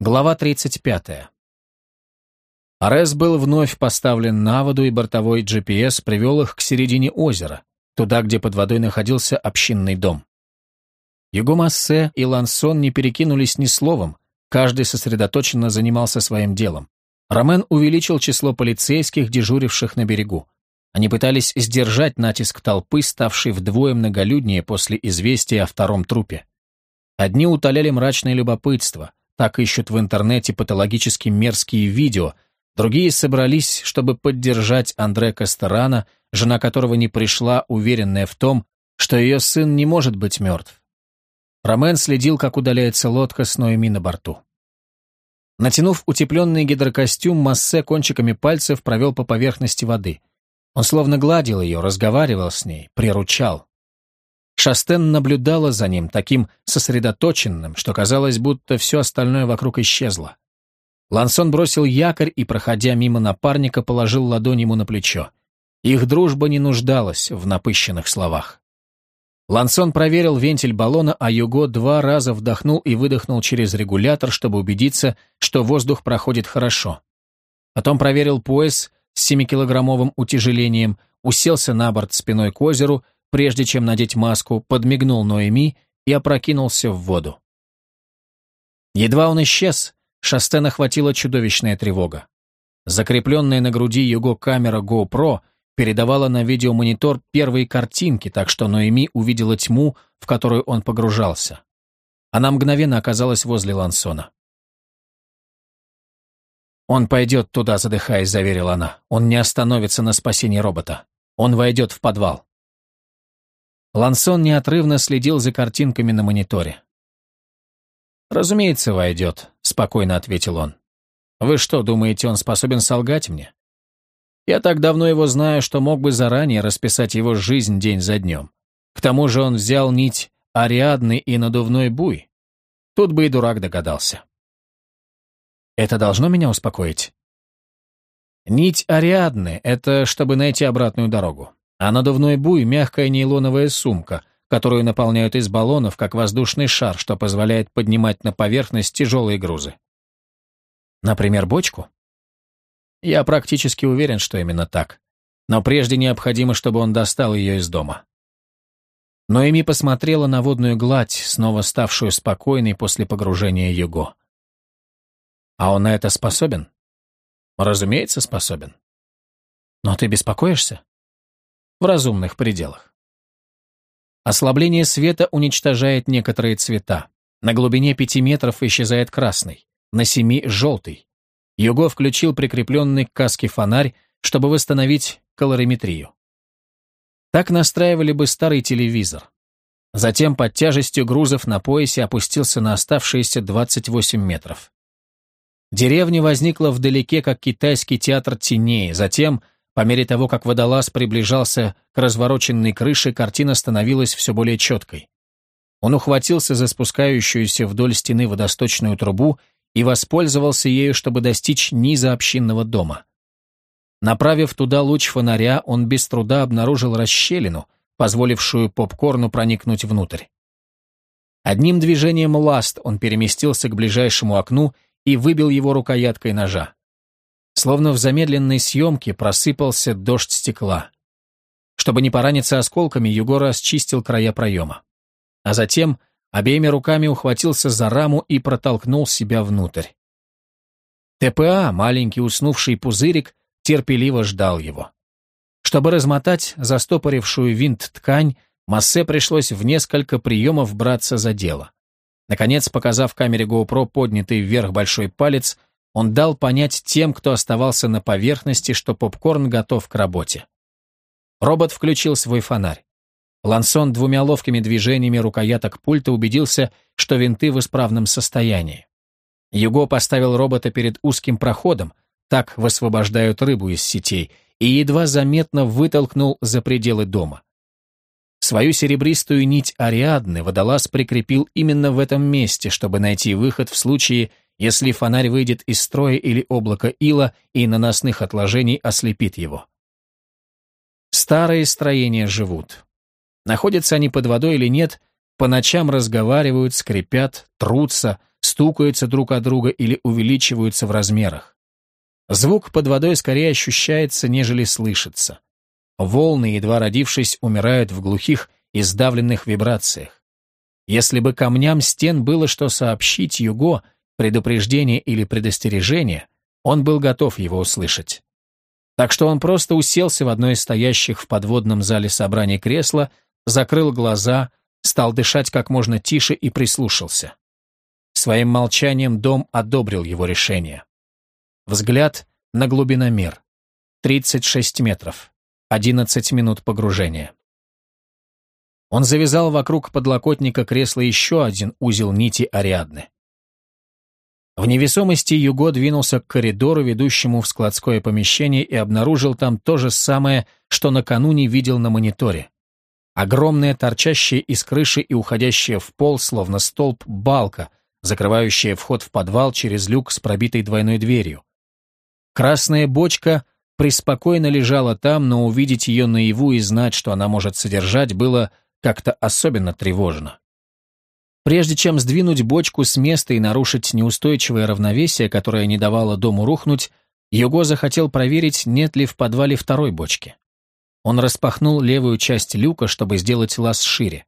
Глава 35. Арес был вновь поставлен на воду, и бортовой GPS привел их к середине озера, туда, где под водой находился общинный дом. Юго Массе и Лансон не перекинулись ни словом, каждый сосредоточенно занимался своим делом. Ромен увеличил число полицейских, дежуривших на берегу. Они пытались сдержать натиск толпы, ставшей вдвое многолюднее после известия о втором трупе. Одни утоляли мрачное любопытство, так ищут в интернете патологически мерзкие видео, другие собрались, чтобы поддержать Андре Кастерана, жена которого не пришла, уверенная в том, что ее сын не может быть мертв. Ромен следил, как удаляется лодка с Ноэми на борту. Натянув утепленный гидрокостюм, Массе кончиками пальцев провел по поверхности воды. Он словно гладил ее, разговаривал с ней, приручал. Шастен наблюдала за ним, таким сосредоточенным, что казалось, будто все остальное вокруг исчезло. Лансон бросил якорь и, проходя мимо напарника, положил ладонь ему на плечо. Их дружба не нуждалась в напыщенных словах. Лансон проверил вентиль баллона, а Юго два раза вдохнул и выдохнул через регулятор, чтобы убедиться, что воздух проходит хорошо. Потом проверил пояс с 7-килограммовым утяжелением, уселся на борт спиной к озеру прежде чем надеть маску, подмигнул Ноэми и опрокинулся в воду. Едва он исчез, Шастен охватила чудовищная тревога. Закрепленная на груди его камера GoPro передавала на видеомонитор первые картинки, так что Ноэми увидела тьму, в которую он погружался. Она мгновенно оказалась возле Лансона. «Он пойдет туда, задыхаясь», — заверила она. «Он не остановится на спасении робота. Он войдет в подвал». Лансон неотрывно следил за картинками на мониторе. «Разумеется, войдет», — спокойно ответил он. «Вы что, думаете, он способен солгать мне? Я так давно его знаю, что мог бы заранее расписать его жизнь день за днем. К тому же он взял нить Ариадны и надувной буй. Тут бы и дурак догадался». «Это должно меня успокоить?» «Нить Ариадны — это чтобы найти обратную дорогу а надувной буй — мягкая нейлоновая сумка, которую наполняют из баллонов, как воздушный шар, что позволяет поднимать на поверхность тяжелые грузы. Например, бочку? Я практически уверен, что именно так. Но прежде необходимо, чтобы он достал ее из дома. Но Эми посмотрела на водную гладь, снова ставшую спокойной после погружения Юго. А он на это способен? Разумеется, способен. Но ты беспокоишься? В разумных пределах. Ослабление света уничтожает некоторые цвета. На глубине 5 метров исчезает красный, на 7 – желтый. Юго включил прикрепленный к каске фонарь, чтобы восстановить колориметрию. Так настраивали бы старый телевизор. Затем под тяжестью грузов на поясе опустился на оставшиеся 28 метров. Деревня возникла вдалеке, как китайский театр теней, затем – по мере того, как водолаз приближался к развороченной крыше, картина становилась все более четкой. Он ухватился за спускающуюся вдоль стены водосточную трубу и воспользовался ею, чтобы достичь низа общинного дома. Направив туда луч фонаря, он без труда обнаружил расщелину, позволившую попкорну проникнуть внутрь. Одним движением ласт он переместился к ближайшему окну и выбил его рукояткой ножа. Словно в замедленной съемке просыпался дождь стекла. Чтобы не пораниться осколками, Югора счистил края проема. А затем обеими руками ухватился за раму и протолкнул себя внутрь. ТПА, маленький уснувший пузырик, терпеливо ждал его. Чтобы размотать застопорившую винт ткань, Массе пришлось в несколько приемов браться за дело. Наконец, показав камере GoPro поднятый вверх большой палец, он дал понять тем, кто оставался на поверхности, что попкорн готов к работе. Робот включил свой фонарь. Лансон двумя ловкими движениями рукояток пульта убедился, что винты в исправном состоянии. Юго поставил робота перед узким проходом, так высвобождают рыбу из сетей, и едва заметно вытолкнул за пределы дома. Свою серебристую нить Ариадны водолаз прикрепил именно в этом месте, чтобы найти выход в случае, если фонарь выйдет из строя или облако ила и наносных отложений ослепит его. Старые строения живут. Находятся они под водой или нет, по ночам разговаривают, скрипят, трутся, стукаются друг о друга или увеличиваются в размерах. Звук под водой скорее ощущается, нежели слышится. Волны, едва родившись, умирают в глухих и сдавленных вибрациях. Если бы камням стен было что сообщить Юго, предупреждение или предостережение, он был готов его услышать. Так что он просто уселся в одно из стоящих в подводном зале собраний кресла, закрыл глаза, стал дышать как можно тише и прислушался. Своим молчанием дом одобрил его решение. Взгляд на глубиномер. 36 метров. 11 минут погружения. Он завязал вокруг подлокотника кресла еще один узел нити Ариадны. В невесомости Юго двинулся к коридору, ведущему в складское помещение, и обнаружил там то же самое, что накануне видел на мониторе. Огромная, торчащая из крыши и уходящая в пол, словно столб, балка, закрывающая вход в подвал через люк с пробитой двойной дверью. Красная бочка преспокойно лежала там, но увидеть ее наяву и знать, что она может содержать, было как-то особенно тревожно. Прежде чем сдвинуть бочку с места и нарушить неустойчивое равновесие, которое не давало дому рухнуть, Юго захотел проверить, нет ли в подвале второй бочки. Он распахнул левую часть люка, чтобы сделать лаз шире.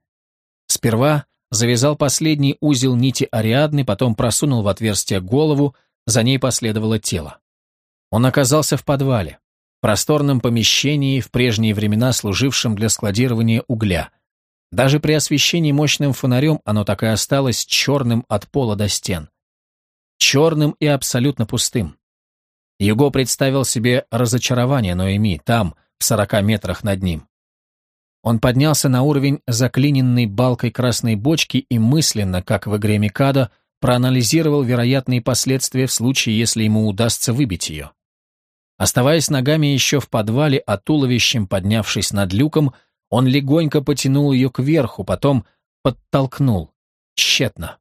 Сперва завязал последний узел нити Ариадны, потом просунул в отверстие голову, за ней последовало тело. Он оказался в подвале, просторном помещении, в прежние времена служившем для складирования угля. Даже при освещении мощным фонарем оно так и осталось черным от пола до стен. Черным и абсолютно пустым. Юго представил себе разочарование Ноэми там, в сорока метрах над ним. Он поднялся на уровень заклиненной балкой красной бочки и мысленно, как в игре Микадо, проанализировал вероятные последствия в случае, если ему удастся выбить ее. Оставаясь ногами еще в подвале, а туловищем поднявшись над люком, он легонько потянул ее кверху, потом подтолкнул. Тщетно.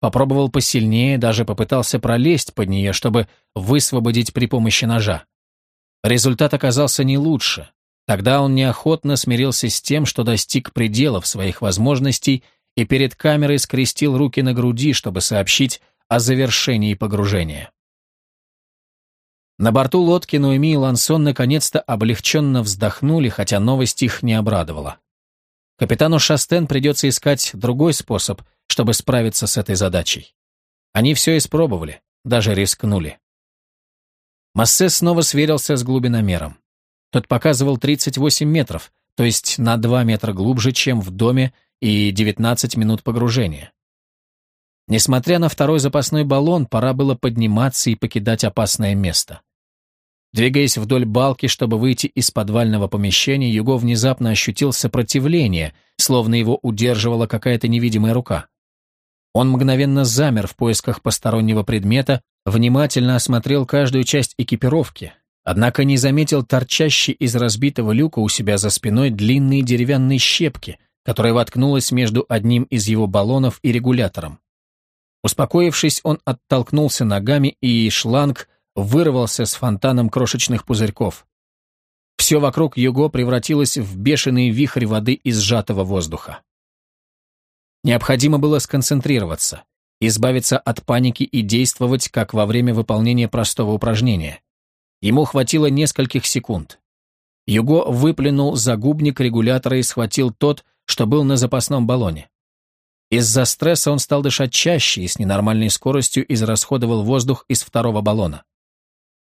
Попробовал посильнее, даже попытался пролезть под нее, чтобы высвободить при помощи ножа. Результат оказался не лучше. Тогда он неохотно смирился с тем, что достиг пределов своих возможностей и перед камерой скрестил руки на груди, чтобы сообщить о завершении погружения. На борту лодки Ноэми и Лансон наконец-то облегченно вздохнули, хотя новость их не обрадовала. Капитану Шастен придется искать другой способ, чтобы справиться с этой задачей. Они все испробовали, даже рискнули. Массе снова сверился с глубиномером. Тот показывал 38 метров, то есть на 2 метра глубже, чем в доме, и 19 минут погружения. Несмотря на второй запасной баллон, пора было подниматься и покидать опасное место. Двигаясь вдоль балки, чтобы выйти из подвального помещения, Юго внезапно ощутил сопротивление, словно его удерживала какая-то невидимая рука. Он мгновенно замер в поисках постороннего предмета, внимательно осмотрел каждую часть экипировки, однако не заметил торчащей из разбитого люка у себя за спиной длинные деревянные щепки, которая воткнулась между одним из его баллонов и регулятором. Успокоившись, он оттолкнулся ногами, и шланг вырвался с фонтаном крошечных пузырьков. Все вокруг Юго превратилось в бешеный вихрь воды из сжатого воздуха. Необходимо было сконцентрироваться, избавиться от паники и действовать, как во время выполнения простого упражнения. Ему хватило нескольких секунд. Юго выплюнул загубник регулятора и схватил тот, что был на запасном баллоне. Из-за стресса он стал дышать чаще и с ненормальной скоростью израсходовал воздух из второго баллона.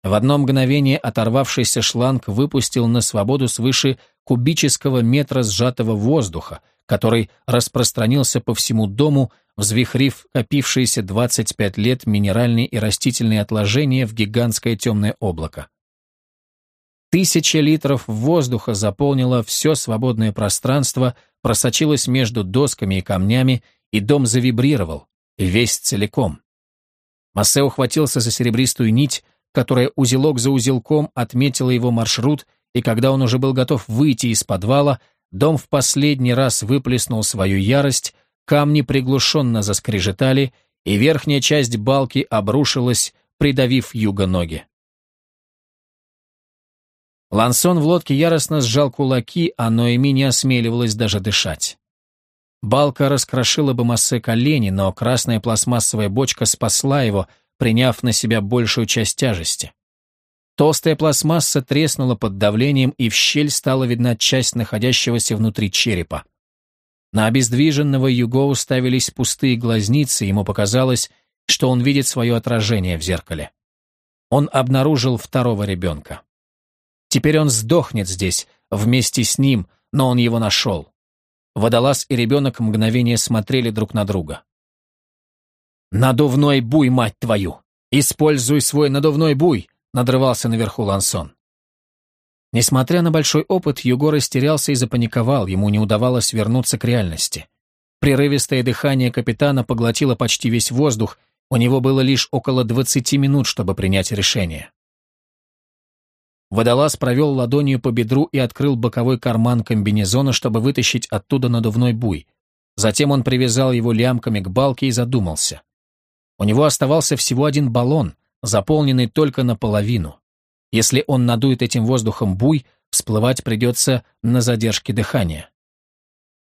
В одно мгновение оторвавшийся шланг выпустил на свободу свыше кубического метра сжатого воздуха, который распространился по всему дому, взвихрив копившиеся 25 лет минеральные и растительные отложения в гигантское темное облако. Тысяча литров воздуха заполнила все свободное пространство, просочилась между досками и камнями, и дом завибрировал, весь целиком. Массе ухватился за серебристую нить, которая узелок за узелком отметила его маршрут, и когда он уже был готов выйти из подвала, дом в последний раз выплеснул свою ярость, камни приглушенно заскрежетали, и верхняя часть балки обрушилась, придавив юго ноги. Лансон в лодке яростно сжал кулаки, а Ноэми не осмеливалась даже дышать. Балка раскрошила бы Массе колени, но красная пластмассовая бочка спасла его, приняв на себя большую часть тяжести. Толстая пластмасса треснула под давлением, и в щель стала видна часть находящегося внутри черепа. На обездвиженного Юго уставились пустые глазницы, ему показалось, что он видит свое отражение в зеркале. Он обнаружил второго ребенка. Теперь он сдохнет здесь, вместе с ним, но он его нашел. Водолаз и ребенок мгновение смотрели друг на друга. «Надувной буй, мать твою! Используй свой надувной буй!» — надрывался наверху Лансон. Несмотря на большой опыт, Юго растерялся и запаниковал, ему не удавалось вернуться к реальности. Прерывистое дыхание капитана поглотило почти весь воздух, у него было лишь около 20 минут, чтобы принять решение. Водолаз провел ладонью по бедру и открыл боковой карман комбинезона, чтобы вытащить оттуда надувной буй. Затем он привязал его лямками к балке и задумался. У него оставался всего один баллон, заполненный только наполовину. Если он надует этим воздухом буй, всплывать придется на задержке дыхания.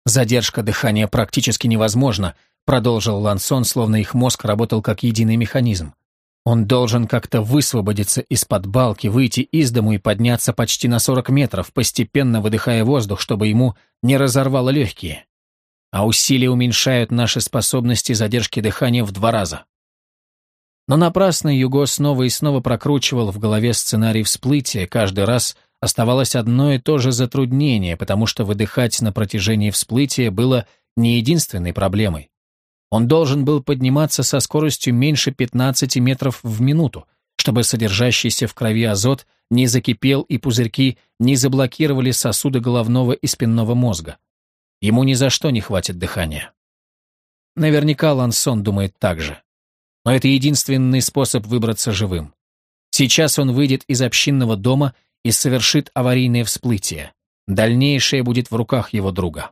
Задержка дыхания практически невозможна, продолжил Лансон, словно их мозг работал как единый механизм. Он должен как-то высвободиться из-под балки, выйти из дому и подняться почти на 40 метров, постепенно выдыхая воздух, чтобы ему не разорвало легкие. А усилия уменьшают наши способности задержки дыхания в два раза. Но напрасно Юго снова и снова прокручивал в голове сценарий всплытия, каждый раз оставалось одно и то же затруднение, потому что выдыхать на протяжении всплытия было не единственной проблемой. Он должен был подниматься со скоростью меньше 15 метров в минуту, чтобы содержащийся в крови азот не закипел и пузырьки не заблокировали сосуды головного и спинного мозга. Ему ни за что не хватит дыхания. Наверняка Лансон думает так же. Но это единственный способ выбраться живым. Сейчас он выйдет из общинного дома и совершит аварийное всплытие. Дальнейшее будет в руках его друга.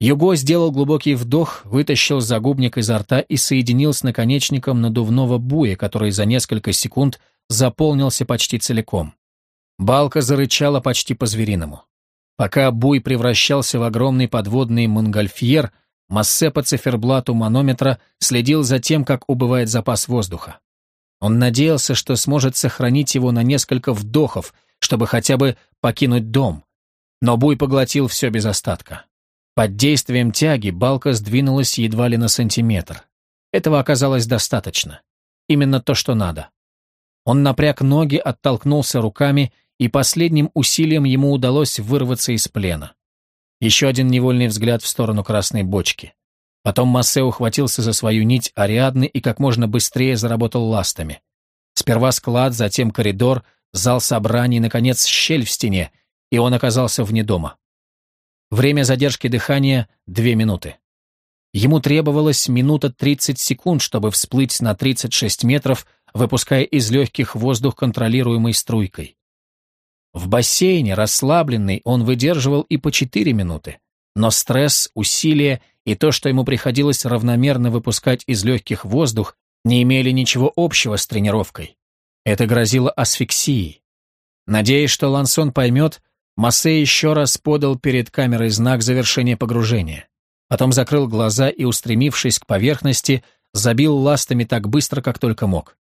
Юго сделал глубокий вдох, вытащил загубник изо рта и соединил с наконечником надувного буя, который за несколько секунд заполнился почти целиком. Балка зарычала почти по-звериному. Пока буй превращался в огромный подводный монгольфьер, Массе по циферблату манометра следил за тем, как убывает запас воздуха. Он надеялся, что сможет сохранить его на несколько вдохов, чтобы хотя бы покинуть дом. Но буй поглотил все без остатка. Под действием тяги балка сдвинулась едва ли на сантиметр. Этого оказалось достаточно. Именно то, что надо. Он напряг ноги, оттолкнулся руками, и последним усилием ему удалось вырваться из плена. Еще один невольный взгляд в сторону красной бочки. Потом Массе ухватился за свою нить Ариадны и как можно быстрее заработал ластами. Сперва склад, затем коридор, зал собраний, наконец, щель в стене, и он оказался вне дома. Время задержки дыхания — две минуты. Ему требовалось минута 30 секунд, чтобы всплыть на 36 метров, выпуская из легких воздух контролируемой струйкой. В бассейне, расслабленный, он выдерживал и по 4 минуты. Но стресс, усилия и то, что ему приходилось равномерно выпускать из легких воздух, не имели ничего общего с тренировкой. Это грозило асфиксией. Надеясь, что Лансон поймет, Массе еще раз подал перед камерой знак завершения погружения. Потом закрыл глаза и, устремившись к поверхности, забил ластами так быстро, как только мог.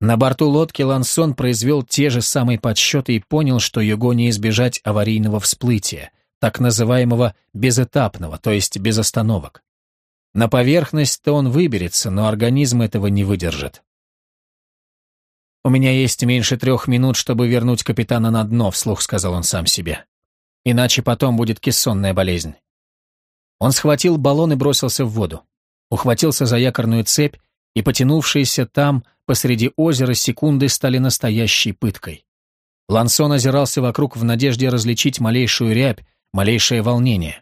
На борту лодки Лансон произвел те же самые подсчеты и понял, что его не избежать аварийного всплытия, так называемого безэтапного, то есть без остановок. На поверхность-то он выберется, но организм этого не выдержит. «У меня есть меньше трех минут, чтобы вернуть капитана на дно», — вслух сказал он сам себе. «Иначе потом будет кессонная болезнь». Он схватил баллон и бросился в воду. Ухватился за якорную цепь, и потянувшиеся там, посреди озера, секунды стали настоящей пыткой. Лансон озирался вокруг в надежде различить малейшую рябь, малейшее волнение.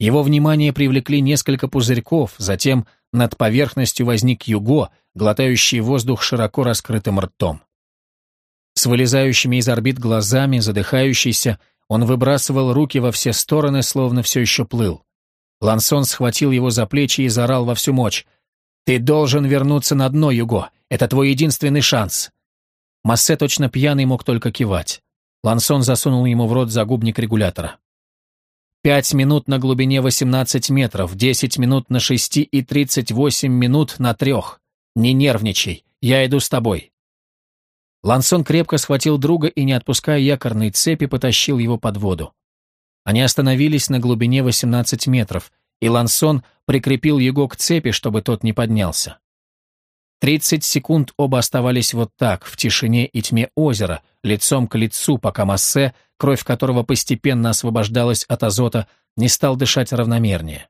Его внимание привлекли несколько пузырьков, затем над поверхностью возник Юго, глотающий воздух широко раскрытым ртом. С вылезающими из орбит глазами, задыхающийся, он выбрасывал руки во все стороны, словно все еще плыл. Лансон схватил его за плечи и заорал во всю мощь. «Ты должен вернуться на дно, Юго! Это твой единственный шанс!» Массе точно пьяный мог только кивать. Лансон засунул ему в рот загубник регулятора. 5 минут на глубине 18 метров, 10 минут на 6 и 38 минут на трех. Не нервничай, я иду с тобой. Лансон крепко схватил друга и, не отпуская якорной цепи, потащил его под воду. Они остановились на глубине 18 метров, и Лансон прикрепил его к цепи, чтобы тот не поднялся. Тридцать секунд оба оставались вот так, в тишине и тьме озера, лицом к лицу, пока Массе, кровь которого постепенно освобождалась от азота, не стал дышать равномернее.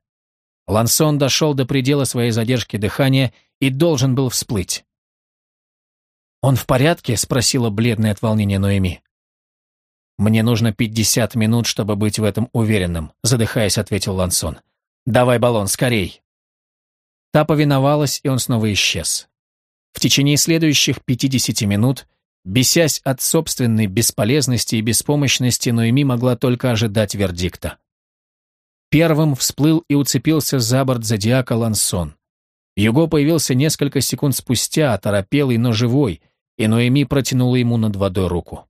Лансон дошел до предела своей задержки дыхания и должен был всплыть. «Он в порядке?» — спросила бледная от волнения Ноэми. «Мне нужно пятьдесят минут, чтобы быть в этом уверенным», — задыхаясь, ответил Лансон. «Давай баллон, скорей!» Та повиновалась, и он снова исчез. В течение следующих 50 минут, бесясь от собственной бесполезности и беспомощности, Ноэми могла только ожидать вердикта. Первым всплыл и уцепился за борт зодиака Лансон. Юго появился несколько секунд спустя, оторопелый, но живой, и Ноэми протянула ему над водой руку.